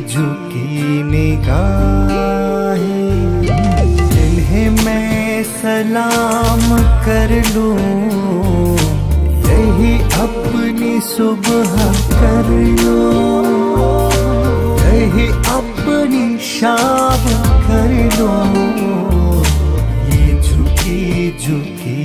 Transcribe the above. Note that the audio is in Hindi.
झुकी निगाहें, जिन्हें मैं सलाम कर लूँ, यही अपनी सुबह कर लूँ, यही अपनी शाम कर लूँ। ये झुकी झुकी